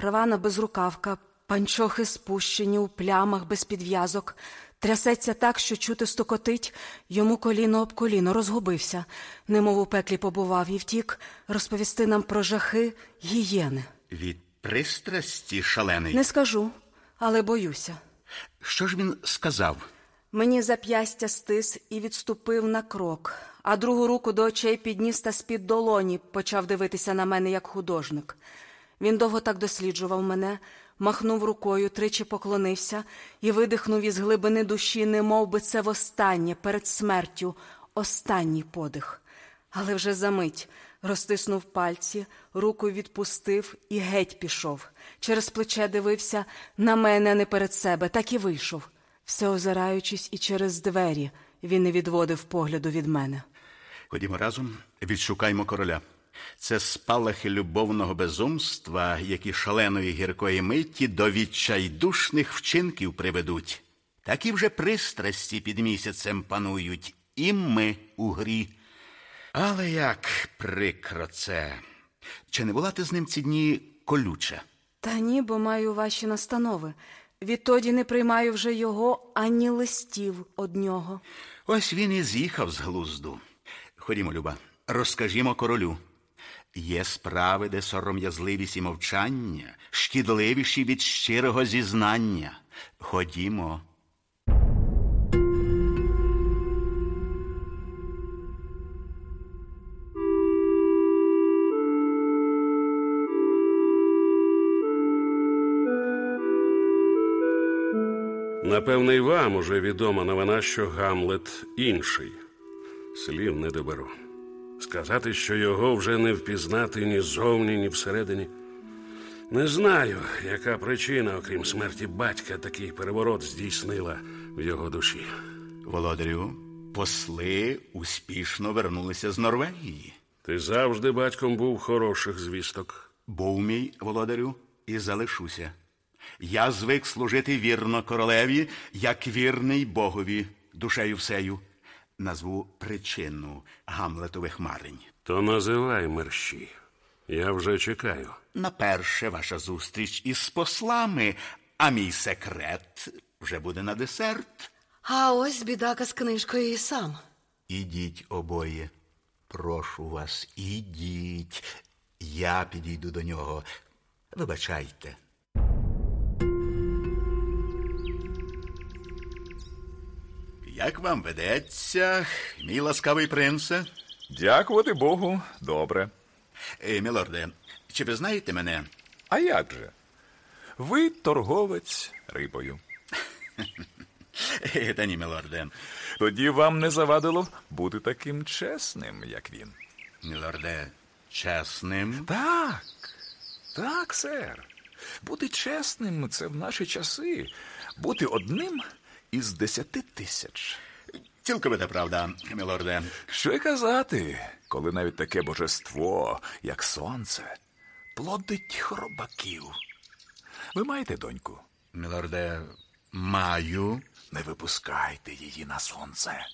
Рвана безрукавка, панчохи спущені у плямах без підв'язок. Трясеться так, що чути стукотить, йому коліно об коліно розгубився, немов у пеклі побував і втік розповісти нам про жахи гієни. Від пристрасті шалений. Не скажу, але боюся. Що ж він сказав? Мені зап'ястя стис і відступив на крок, а другу руку до очей підніс та з-під долоні почав дивитися на мене як художник. Він довго так досліджував мене, махнув рукою, тричі поклонився і видихнув із глибини душі, не би це востаннє перед смертю, останній подих. Але вже за мить розтиснув пальці, руку відпустив і геть пішов. Через плече дивився на мене, не перед себе, так і вийшов. Все озираючись, і через двері він не відводив погляду від мене. Ходімо разом, відшукаймо короля. Це спалахи любовного безумства, які шаленої гіркої миті до відчайдушних вчинків приведуть. Такі вже пристрасті під місяцем панують, і ми у грі. Але як прикро це. Чи не була ти з ним ці дні колюча? Та ні, бо маю ваші настанови. Відтоді не приймаю вже його ані листів од нього. Ось він і з'їхав з глузду. Ходімо, Люба, розкажімо королю. Є справи, де сором'язливість і мовчання, шкідливіші від щирого зізнання. Ходімо. Напевне, й вам уже відома новина, що Гамлет інший. Слів не доберу. Сказати, що його вже не впізнати ні зовні, ні всередині. Не знаю, яка причина, окрім смерті батька, такий переворот здійснила в його душі. Володарю, посли успішно вернулися з Норвегії. Ти завжди батьком був хороших звісток. Був мій володарю і залишуся. Я звик служити вірно королеві, як вірний Богові, душею всею. Назву причину Гамлетових марень. То називай мерщі. Я вже чекаю. На перше ваша зустріч із послами, а мій секрет вже буде на десерт. А ось бідака з книжкою і сам. Ідіть обоє. Прошу вас, ідіть. Я підійду до нього. Вибачайте. Як вам ведеться, мій ласкавий принце? Дякувати Богу, добре. Е, мілорде, чи ви знаєте мене? А як же? Ви торговець рибою. Е, Та ні, мілорде. Тоді вам не завадило бути таким чесним, як він. Мілорде, чесним. Так, так, сер. Бути чесним це в наші часи. Бути одним із десяти тисяч. Цілковита правда, мілорде. Що й казати, коли навіть таке божество, як сонце, плодить хробаків. Ви маєте доньку? Мілорде, маю. Не випускайте її на сонце.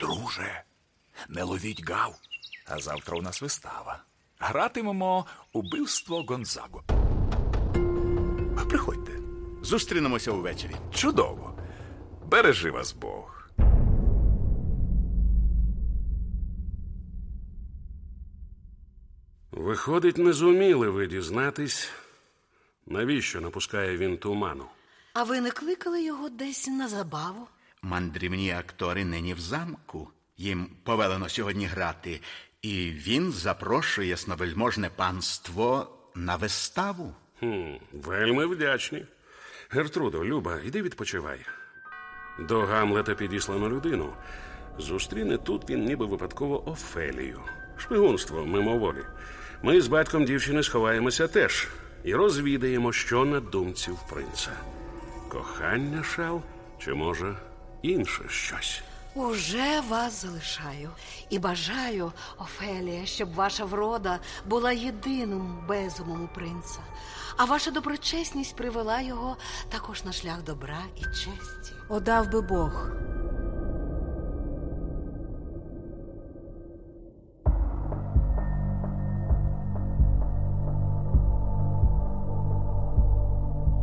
Друже, не ловіть гав, а завтра у нас вистава. Гратимемо убивство Гонзаго. Приходьте. Зустрінемося увечері. Чудово. Бережи вас Бог. Виходить, не зуміли ви дізнатись, навіщо напускає він туману. А ви не кликали його десь на забаву? Мандрівні актори нині в замку. Їм повелено сьогодні грати, і він запрошує ясновельможне панство на виставу. Хм, вельми вдячні. Гертрудо, Люба, іди відпочивай. До Гамлета підіслано людину. Зустріне тут він ніби випадково Офелію. Шпигунство мимоволі. Ми з батьком дівчини сховаємося теж і розвідаємо, що на думці в принца. Кохання шал, чи може інше щось. Уже вас залишаю і бажаю, Офелія, щоб ваша врода була єдиним безумом у принца, а ваша доброчесність привела його також на шлях добра і честі. Одав би Бог.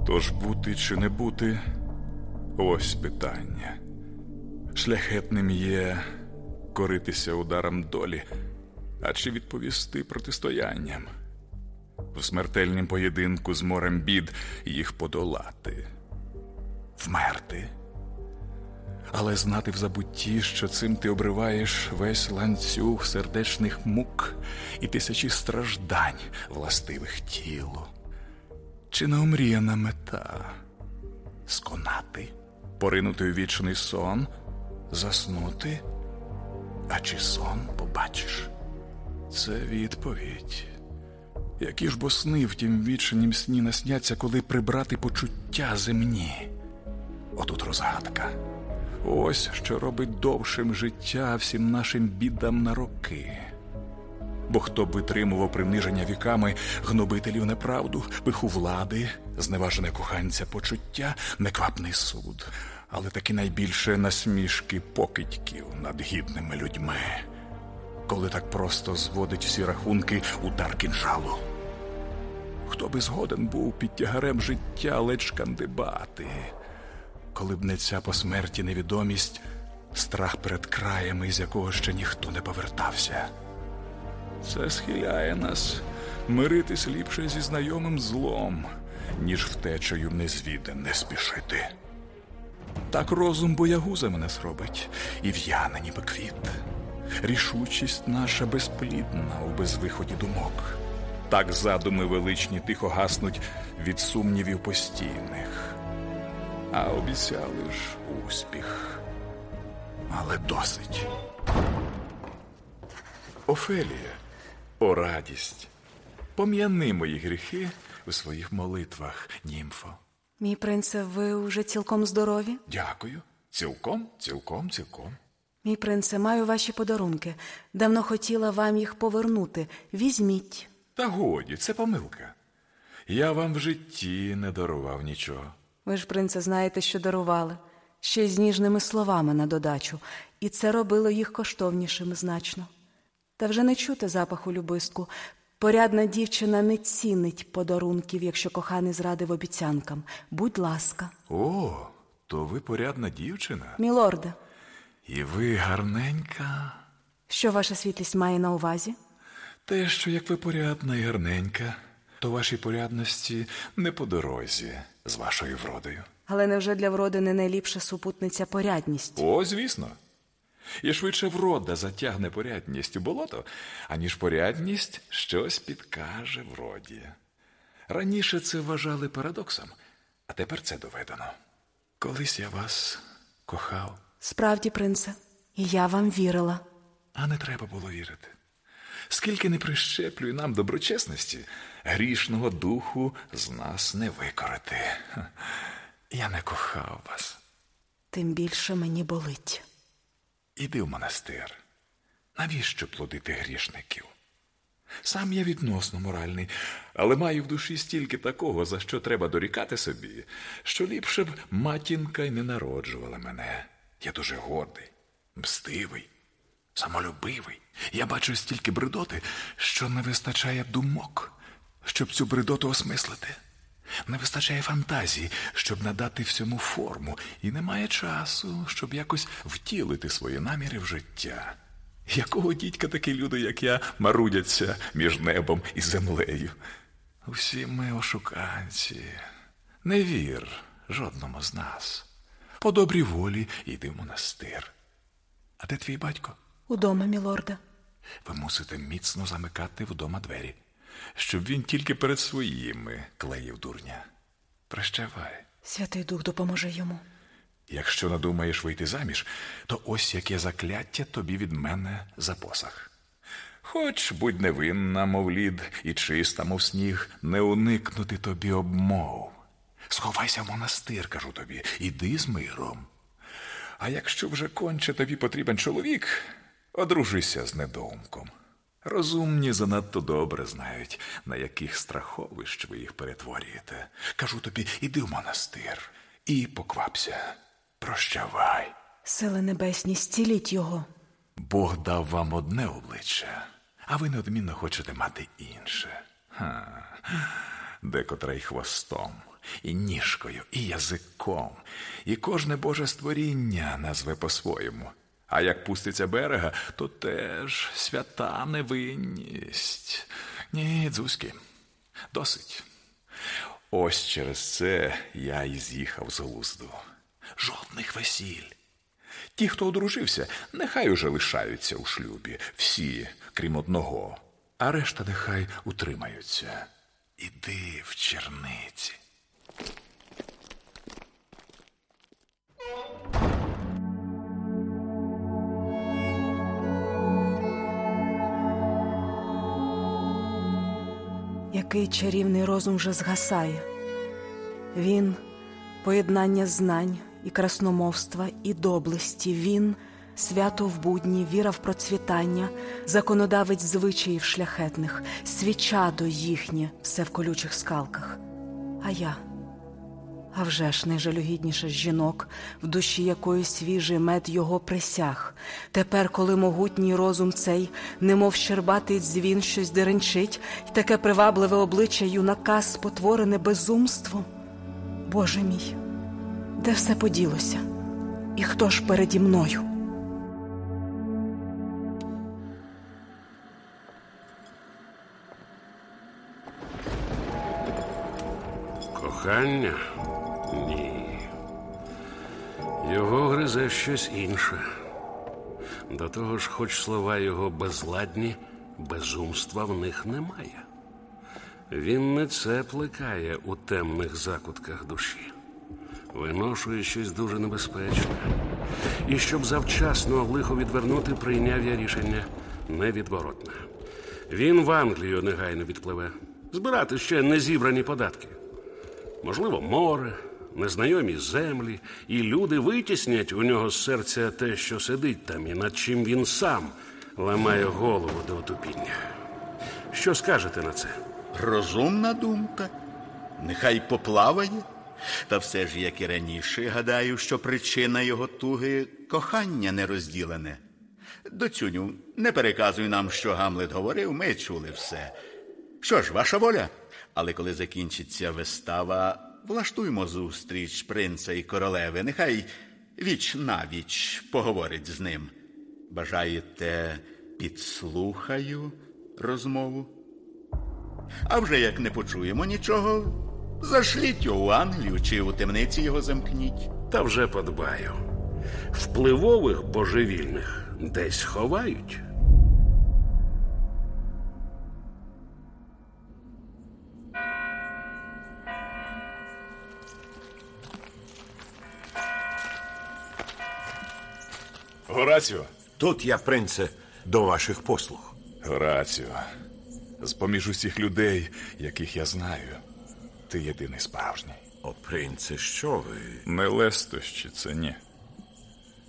Тож бути чи не бути ось питання. Шляхетним є коритися ударом долі, а чи відповісти протистоянням. В смертельнім поєдинку з морем бід їх подолати, вмерти. Але знати в забутті, що цим ти обриваєш весь ланцюг сердечних мук і тисячі страждань, властивих тілу. Чи не омріяна мета сконати, поринути у вічний сон, заснути? А чи сон побачиш? Це відповідь. Які ж бо сни в тім вічнім сні насняться, коли прибрати почуття земні? Отут розгадка. Ось що робить довшим життя всім нашим бідам на роки. Бо хто б витримував приниження віками гнобителів неправду, пиху влади, зневажене коханця почуття, неквапний суд, але таки найбільше насмішки покидьків над гідними людьми, коли так просто зводить всі рахунки удар кінжалу. Хто би згоден був під тягарем життя ледь шкандибати, коли б не ця по смерті невідомість, страх перед краями, з якого ще ніхто не повертався. Це схиляє нас миритись ліпше зі знайомим злом, ніж втечею в незвідане не спішити. Так розум боягуза мене зробить, і в'яне ніби квіт. Рішучість наша безплідна у безвиході думок. Так задуми величні тихо гаснуть від сумнівів постійних. А обіцяли ж успіх. Але досить. Офелія, о радість, пом'яни мої гріхи у своїх молитвах, німфо. Мій принце, ви уже цілком здорові? Дякую. Цілком, цілком, цілком. Мій принце, маю ваші подарунки. Давно хотіла вам їх повернути. Візьміть. Та годі, це помилка. Я вам в житті не дарував нічого. Ви ж, принце, знаєте, що дарували. Ще й з ніжними словами на додачу, і це робило їх коштовнішими значно. Та вже не чути запаху любистку. Порядна дівчина не цінить подарунків, якщо коханий зрадив обіцянкам. Будь ласка, О, то ви порядна дівчина. мілорде, І ви гарненька. що ваша світлість має на увазі? Те, що як ви порядна і гарненька, то вашій порядності не по дорозі з вашою вродою. Але невже для вроди не найліпша супутниця порядність? О, звісно. І швидше врода затягне порядність у болото, аніж порядність щось підкаже вроді. Раніше це вважали парадоксом, а тепер це доведено. Колись я вас кохав, Справді, принце, і я вам вірила. а не треба було вірити. Скільки не прищеплює нам доброчесності, грішного духу з нас не викорити. Я не кохав вас. Тим більше мені болить. Іди в монастир. Навіщо плодити грішників? Сам я відносно моральний, але маю в душі стільки такого, за що треба дорікати собі, що ліпше б матінка й не народжувала мене. Я дуже гордий, мстивий, самолюбивий. Я бачу стільки бредоти, що не вистачає думок, щоб цю бредоту осмислити. Не вистачає фантазії, щоб надати всьому форму, і немає часу, щоб якось втілити свої наміри в життя. Якого дідька такі люди, як я, марудяться між небом і землею? Усі ми ошуканці. Не вір жодному з нас. По добрій волі йди в монастир. А де твій батько? Удома, мілорда. Ви мусите міцно замикати вдома двері, щоб він тільки перед своїми клеїв дурня. Прощавай. Святий Дух допоможе йому. Якщо надумаєш вийти заміж, то ось яке закляття тобі від мене за посах. Хоч будь невинна, мов лід, і чиста, мов сніг, не уникнути тобі обмов. Сховайся в монастир, кажу тобі, іди з миром. А якщо вже конче тобі потрібен чоловік, одружися з недоумком. Розумні занадто добре знають, на яких страховищ ви їх перетворюєте. Кажу тобі, іди в монастир і поквапся. Прощавай. Сили небесні, зціліть його. Бог дав вам одне обличчя, а ви неодмінно хочете мати інше. Ха. Декотра й хвостом, і ніжкою, і язиком, і кожне боже створіння назве по-своєму. А як пуститься берега, то теж свята невинність. Ні, дзузьки, досить. Ось через це я і з'їхав з глузду. Жодних весіль. Ті, хто одружився, нехай уже лишаються у шлюбі, всі, крім одного, а решта нехай утримаються. Іди в черниці. Який чарівний розум вже згасає. Він поєднання знань і красномовства, і доблесті. Він свято в будні, віра в процвітання, законодавець звичаїв шляхетних, свічадо їхнє, все в колючих скалках. А я. А вже ж найжалюгідніша з жінок, в душі якої свіжий мед його присяг. Тепер, коли могутній розум цей, немов щербатий дзвін, щось деренчить, й таке привабливе обличчя юнака спотворене безумством. Боже мій, де все поділося? І хто ж переді мною? Кохання? Гризе щось інше. До того ж, хоч слова його безладні, безумства в них немає. Він не це плекає у темних закутках душі. Виношує щось дуже небезпечне. І щоб завчасно лихо відвернути, прийняв я рішення невідворотне. Він в Англію негайно відпливе. Збирати ще не зібрані податки. Можливо, море, незнайомі землі, і люди витіснять у нього з серця те, що сидить там, і над чим він сам ламає голову до отупіння. Що скажете на це? Розумна думка. Нехай поплаває. Та все ж, як і раніше, гадаю, що причина його туги кохання нерозділене. Доцюню, не переказуй нам, що Гамлет говорив, ми чули все. Що ж, ваша воля? Але коли закінчиться вистава, влаштуймо зустріч принца і королеви. Нехай віч навіч поговорить з ним. Бажаєте, підслухаю розмову? А вже як не почуємо нічого, зашліть його у Англію чи у темниці його замкніть. Та вже подбаю. Впливових божевільних десь ховають. Гораціо. Тут я, принце, до ваших послуг. Гораціо. З поміж усіх людей, яких я знаю, ти єдиний справжній. О, принце, що ви? Не лестощі це ні.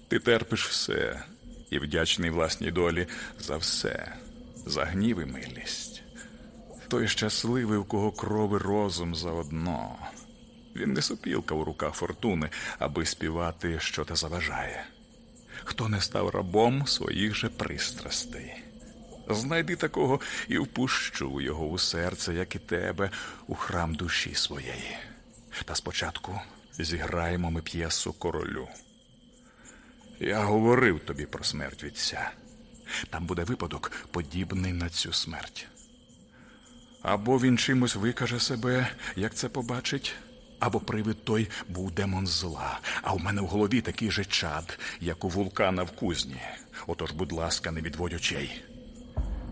Ти терпиш все і вдячний власній долі за все, за гнів і милість. Той щасливий, у кого кров і розум заодно. Він не сопілка у руках фортуни, аби співати, що те заважає. Хто не став рабом своїх же пристрастей. Знайди такого і впущу його у серце, як і тебе, у храм душі своєї. Та спочатку зіграємо ми п'єсу королю. Я говорив тобі про смерть вітця. Там буде випадок, подібний на цю смерть. Або він чимось викаже себе, як це побачить, або привид той був демон зла, а в мене в голові такий же чад, як у вулкана в кузні. Отож, будь ласка, не відводь очей.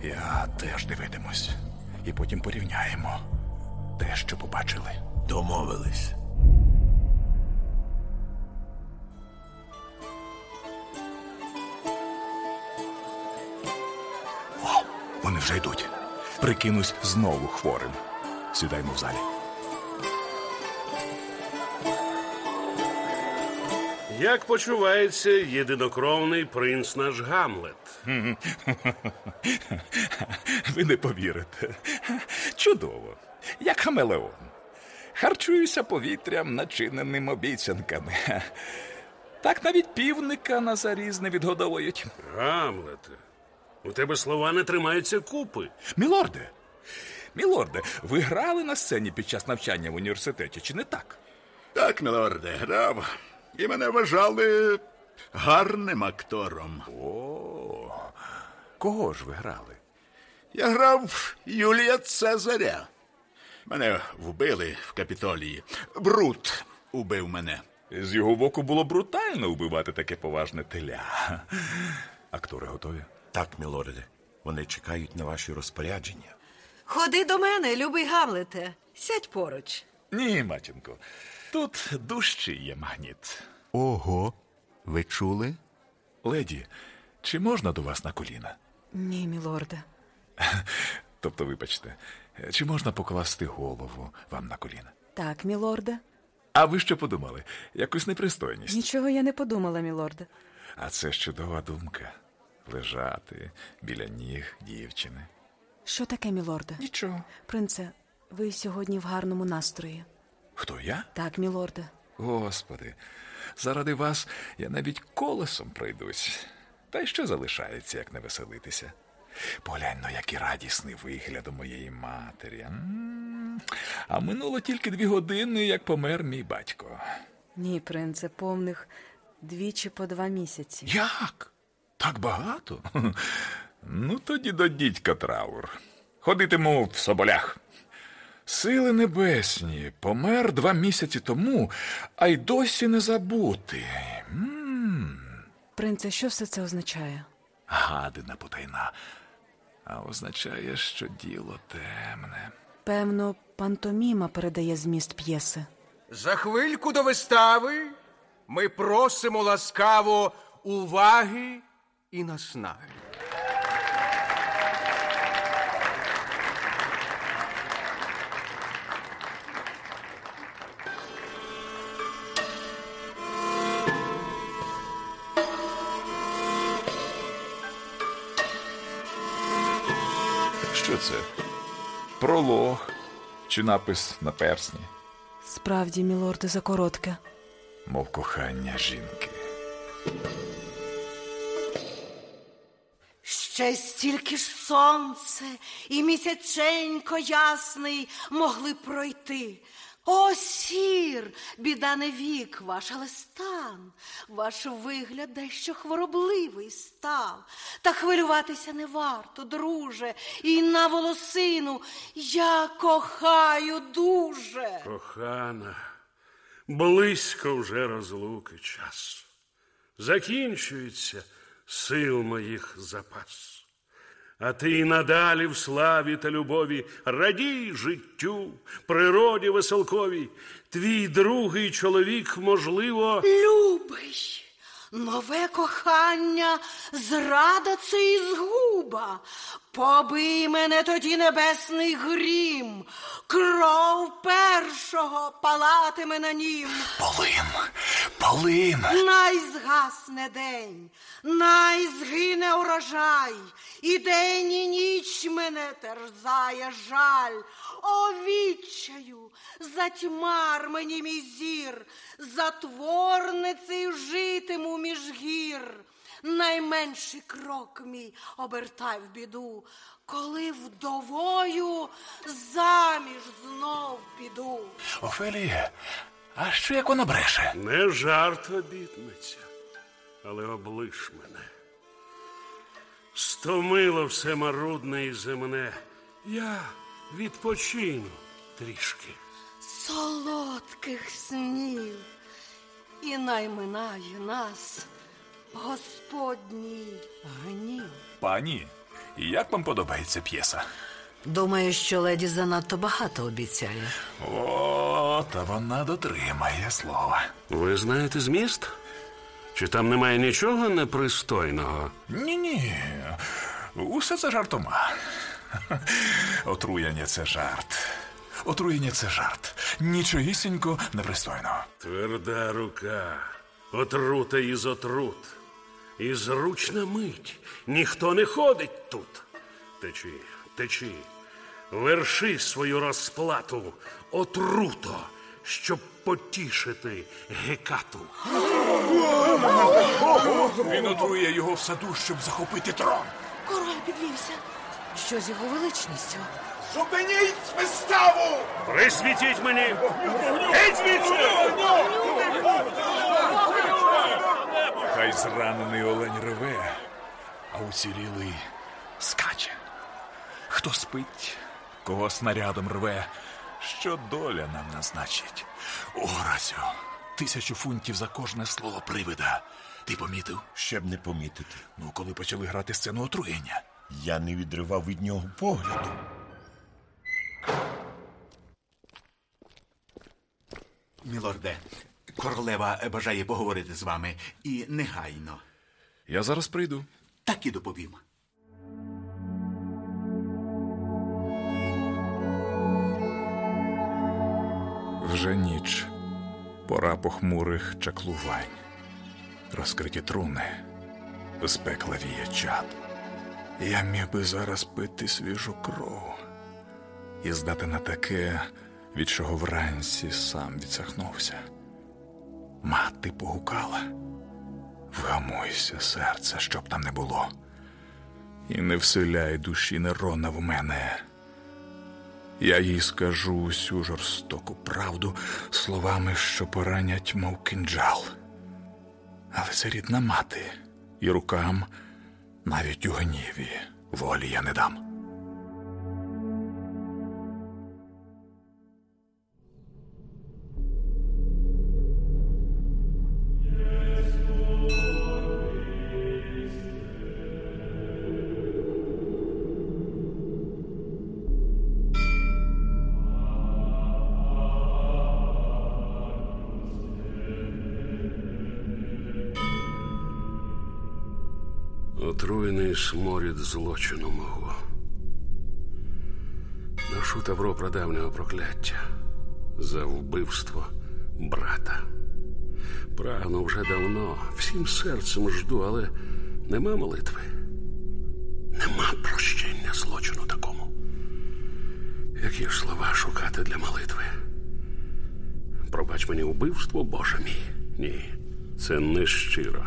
Я теж дивитимусь, і потім порівняємо те, що побачили. Домовились. О, вони вже йдуть. Прикинусь знову хворим. Сідаймо в залі. Як почувається єдинокровний принц наш Гамлет? Ви не повірите. Чудово, як хамелеон. Харчуюся повітрям, начиненим обіцянками. Так навіть півника на заріз не відгодовують. Гамлете, у тебе слова не тримаються купи. Мілорде, Мілорде, ви грали на сцені під час навчання в університеті, чи не так? Так, мілорде, грав. І мене вважали гарним актором. О, кого ж ви грали? Я грав Юлія Цезаря. Мене вбили в капітолії. Брут убив мене. З його боку було брутально вбивати таке поважне теля. Актори готові? Так, мілорде, вони чекають на ваші розпорядження. Ходи до мене, любий Гамлете. Сядь поруч. Ні, матінко. Тут дужчий є магніт. Ого, ви чули? Леді, чи можна до вас на коліна? Ні, мілорде. Тобто, вибачте, чи можна покласти голову вам на коліна? Так, мілорде. А ви що подумали? Якусь непристойність. Нічого я не подумала, мілорде. А це ж чудова думка. Лежати біля ніг дівчини. Що таке, мілорде? Нічого. Принце, ви сьогодні в гарному настрої. Хто я? Так, мілорде. Господи, заради вас я навіть колесом пройдусь. Та й що залишається, як не веселитися? Поглянь, ну, який радісний вигляд у моєї матері. М. А минуло тільки дві години, як помер мій батько. Ні, принце, повних двічі по два місяці. Як? Так багато? Ну, тоді до дідька траур. Ходитиму в соболях. Сили небесні, помер два місяці тому, а й досі не забути. Принце, що все це означає? Гадина потайна. А означає, що діло темне. Певно, пантоміма передає зміст п'єси. За хвильку до вистави ми просимо ласкаво уваги і наснаги. Пролог чи напис на персні, Справді, мілорде, закоротке. мов кохання жінки. Ще стільки ж сонце і місяченько ясний могли пройти. О, сір, біда не вік ваш, але стан. Ваш вигляд дещо хворобливий став. Та хвилюватися не варто, друже, і на волосину я кохаю дуже. Кохана, близько вже розлуки час. Закінчується сил моїх запас. А ти й надалі в славі та любові радій життю, природі веселковій. Твій другий чоловік, можливо, Любий, нове кохання, зрада це і згуба. Побий мене тоді небесний грім, кров першого палатиме на нім. Полин! Полин! Най згасне день, най згине урожай, і день і ніч мене терзає жаль. О, відчаю, затьмар мені мій зір, затворницею житиму між гір. Найменший крок мій обертай в біду, коли вдовою заміж знов піду. Офелія, а що як вона бреше? не жарт обітниця, але облиш мене. Стомило все марудне і земне. Я відпочину трішки. солодких снів, і найминає нас Господній гнів. Пані, як вам подобається п'єса? Думаю, що леді занадто багато обіцяє. О, та вона дотримає слова. Ви знаєте зміст? Чи там немає нічого непристойного? Ні-ні, усе це жартома. Отруєння це жарт. Отруєння це жарт. Нічогісінько непристойного. Тверда рука, отрута із отрут. І зручна мить. Ніхто не ходить тут. Течи, течи, верши свою розплату, отруто, щоб потішити гекату. Він отрує його в саду, щоб захопити трон. Король підвівся. Що з його величністю? Зупиніть виставу! Присвітіть мені! Геть звідси! Хай зранений олень реве, а уцілілий скаче. Хто спить, кого снарядом рве, що доля нам назначить. О, Расю, тисячу фунтів за кожне слово привида. Ти помітив? Ще б не помітити. Ну, коли почали грати сцену отруєння. Я не відривав від нього погляду. Мілорде, королева бажає поговорити з вами і негайно. Я зараз прийду. Так і доповім. Вже ніч, пора похмурих чаклувань, розкриті труни, з пекла віє чад. Я міг би зараз пити свіжу кров і здати на таке, від чого вранці сам відсахнувся. Мати погукала. Вгамуйся, серце, щоб там не було, і не вселяй душі Нерона в мене. Я їй скажу усю жорстоку правду словами, що поранять, мов кинджал. Але це рідна мати, і рукам навіть у гніві волі я не дам. Отруєний сморід злочину мого. Ношу тавро прадавнього прокляття за вбивство брата. Прагну вже давно, всім серцем жду, але нема молитви. Нема прощення злочину такому. Які ж слова шукати для молитви? Пробач мені вбивство, Боже мій. Ні, це не щиро.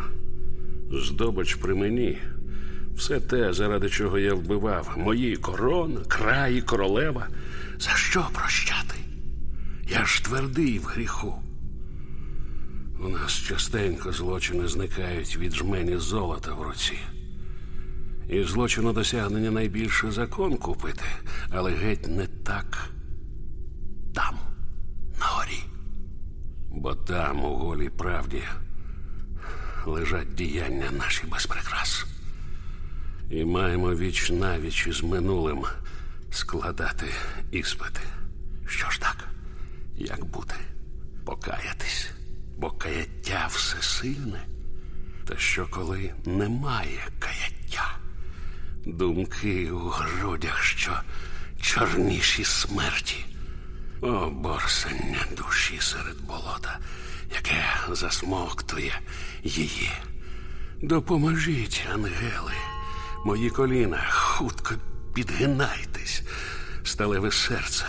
Здобич при мені. Все те, заради чого я вбивав, мої корона, краї, королева. За що прощати? Я ж твердий в гріху. У нас частенько злочини зникають від жмені золота в руці. І злочину досягнення найбільше закон купити, але геть не так там, на горі. Бо там, у голій правді, лежать діяння наші без прикрас. І маємо віч навіч із минулим складати іспити. Що ж так? Як бути? Покаятись, бо каяття всесильне. Та що коли немає каяття? Думки у грудях, що чорніші смерті. О, борсення душі серед болота, яке засмоктує її. Допоможіть, ангели, мої коліна, хутко підгинайтесь, сталеве серце,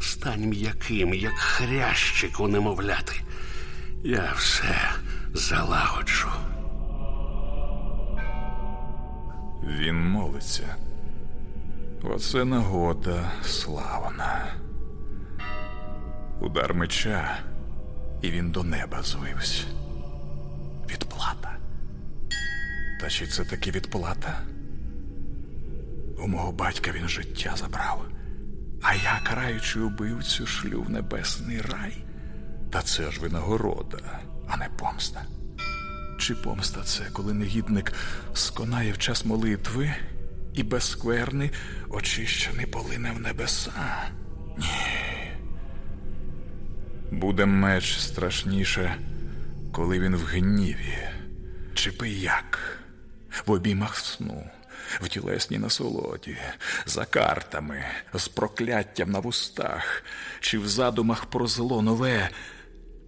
стань м'яким, як хрящик у немовляти. Я все залагоджу. Він молиться. Оце нагода славна. Удар меча, і він до неба звився. Відплата. Та чи це таки відплата? У мого батька він життя забрав, а я, караючи убивцю, шлю в небесний рай. Та це ж винагорода, а не помста. Чи помста це, коли негідник сконає в час молитви і безскверний очищений полине в небеса? Ні. Буде меч страшніше, коли він в гніві, чи пияк, в обіймах сну, в тілесній насолоді, за картами, з прокляттям на вустах, чи в задумах про зло нове,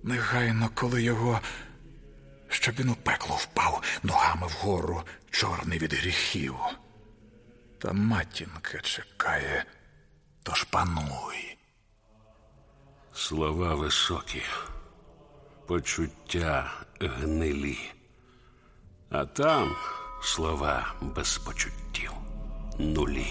негайно, коли його щоб він у пекло впав ногами вгору, чорний від гріхів. Та матінка чекає, тож пануй. Слова високі, почуття гнилі. А там слова без почуттів, нулі.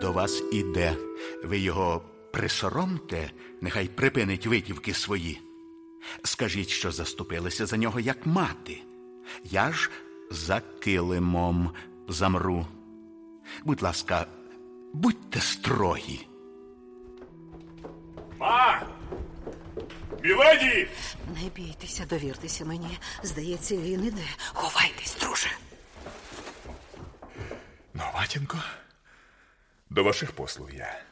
До вас іде, ви його присоромте, нехай припинить витівки свої. Скажіть, що заступилися за нього як мати. Я ж за килимом замру. Будь ласка, будьте строгі. Ма! Міледі! Не бійтеся, довіртеся мені. Здається, він іде. Ховайтесь, друже. Ну, матінко, до ваших послуг я.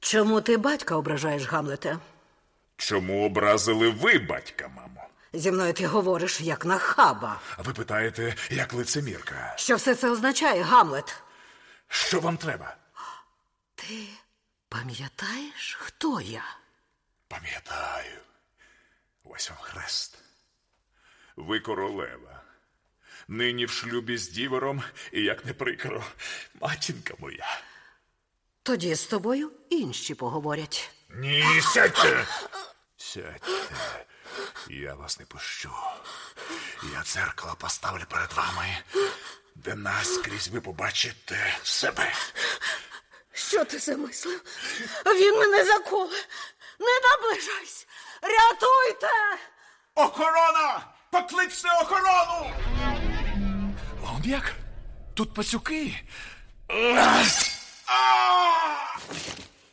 Чому ти батька ображаєш, Гамлете? Чому образили ви батька, мамо? Зі мною ти говориш як нахаба. А ви питаєте, як лицемірка? Що все це означає, Гамлет? Що вам треба? Ти пам'ятаєш, хто я? Пам'ятаю. Ось вам хрест. Ви королева. Нині в шлюбі з дівером, і як не прикро, матінка моя. Тоді з тобою інші поговорять. Ні, сядьте. Сядьте. Я вас не пущу. Я дзеркало поставлю перед вами, де наскрізь ви побачите себе. Що ти замислив? Він мене заколе. Не наближайся. Рятуйте! Охорона! Покличте охорону! Он як? Тут пацюки.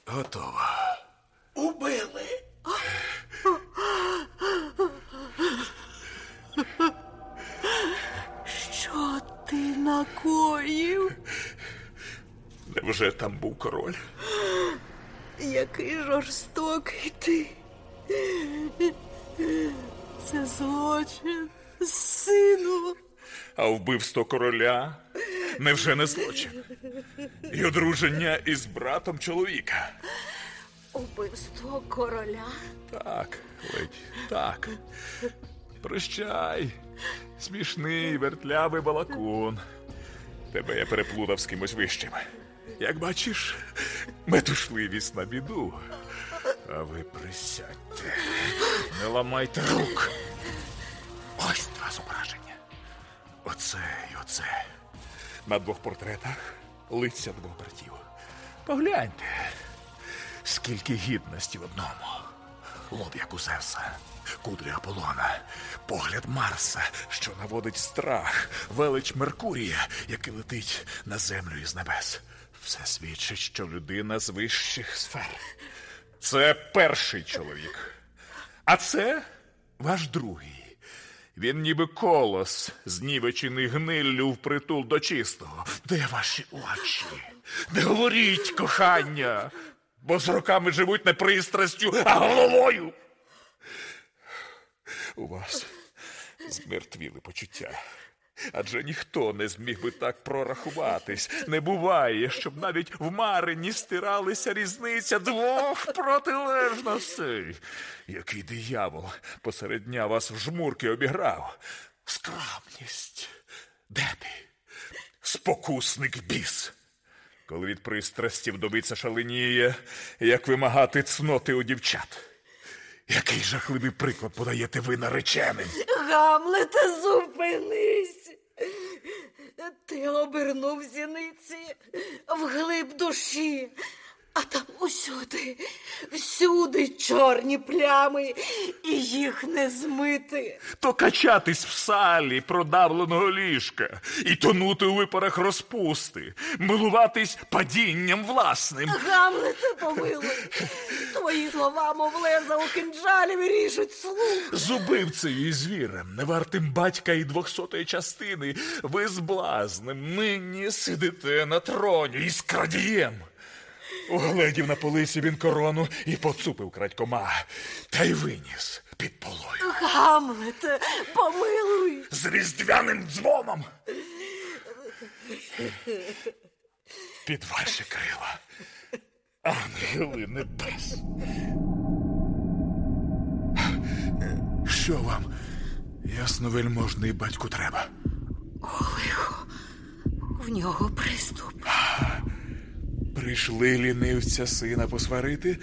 Готово. Убили. Що ти накоїв? Невже там був король? Який жорстокий ти. Це злочин, сину. А вбивство короля невже не злочин? І одруження із братом чоловіка. Убивство короля. Так, ледь, так. Прощай, смішний вертлявий балакун. Тебе я переплутав з кимось вищим. Як бачиш, метушливість на біду. А ви присядьте, не ламайте рук. Ось два зображення. Оце і оце. На двох портретах лиця двох братів. Погляньте, скільки гідності в одному. Лоб як у Зевса, кудрі Аполлона, погляд Марса, що наводить страх, велич Меркурія, який летить на землю із небес. Все свідчить, що людина з вищих сфер. Це перший чоловік. А це ваш другий. Він ніби колос, знівечений гниллю впритул до чистого. Де ваші очі? Не говоріть, кохання, бо з роками живуть не пристрастю, а головою. У вас змертвіли почуття. Адже ніхто не зміг би так прорахуватись. Не буває, щоб навіть в Марині стиралися різниця двох протилежностей. Який диявол посеред дня вас в жмурки обіграв. Скромність. Де ти? Спокусник біс. Коли від пристрасті вдовиця шаленіє, як вимагати цноти у дівчат. Який жахливий приклад подаєте ви нареченим? Гамлете, зупинись. Ти обернув зіниці вглиб душі, а там усюди, всюди чорні плями, і їх не змити. То качатись в салі продавленого ліжка і тонути у випарах розпусти, милуватись падінням власним. Гамлете, помилуй. Твої слова, мов леза у кинджалі, ріжуть слух. З убивцею і звірем, не вартим батька і двохсотої частини, ви з блазнем нині сидите на троні із крадієм. Угледів на полиці він корону і поцупив крадькома, та й виніс під полою. Гамлете, помилуй. з різдвяним дзвоном. Під ваші крила. Ангели небес. Що вам, ясновельможний батьку, треба? Лихо, В нього приступ. Прийшли лінивця сина посварити,